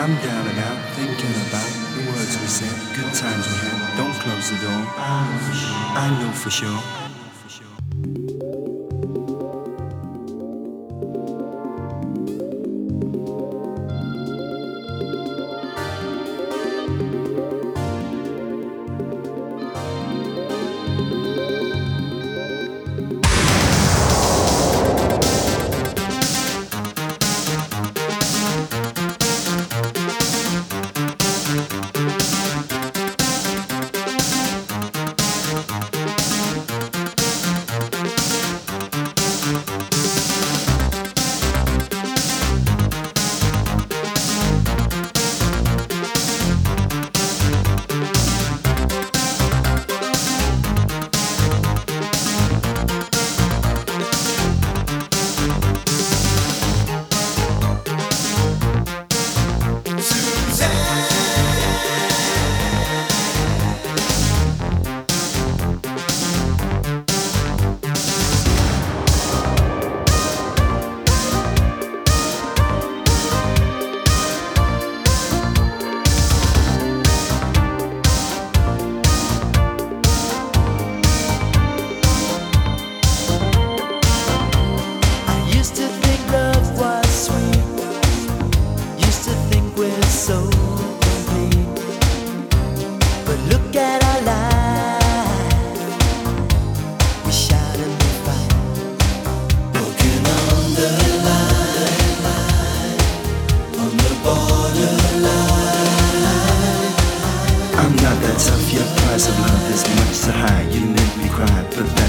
I'm down and out, thinking about the words we said, good times we had. Don't close the door. I know for sure.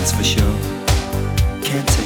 that's for sure. Can't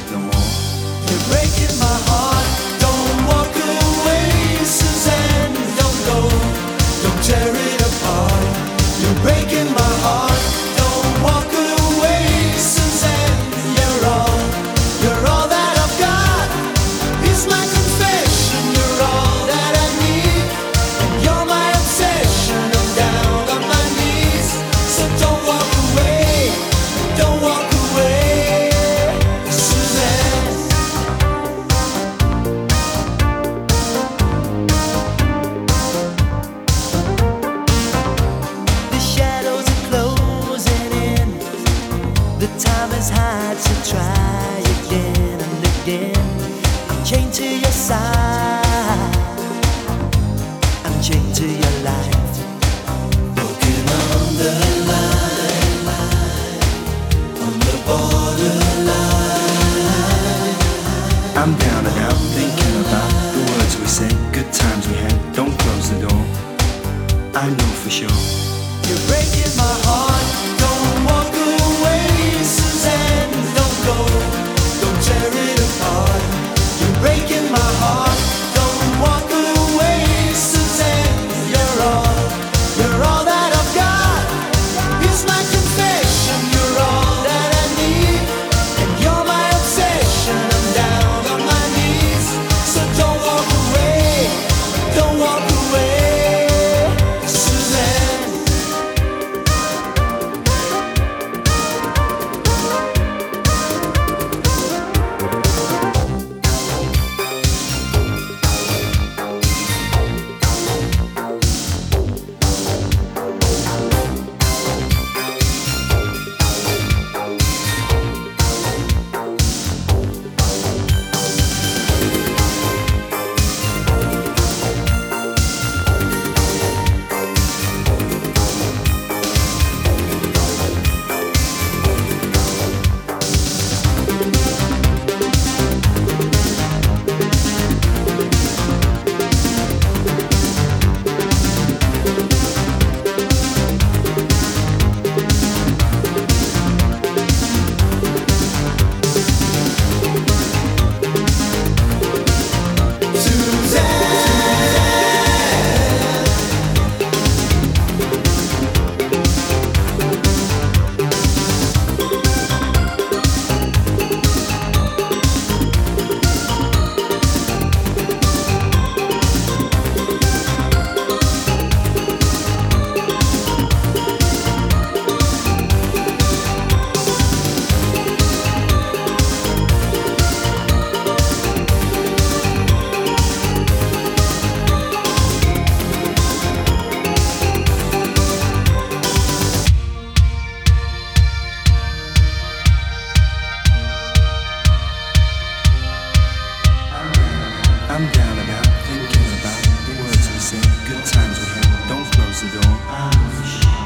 I know for sure. You're breaking my heart.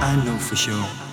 I know for sure.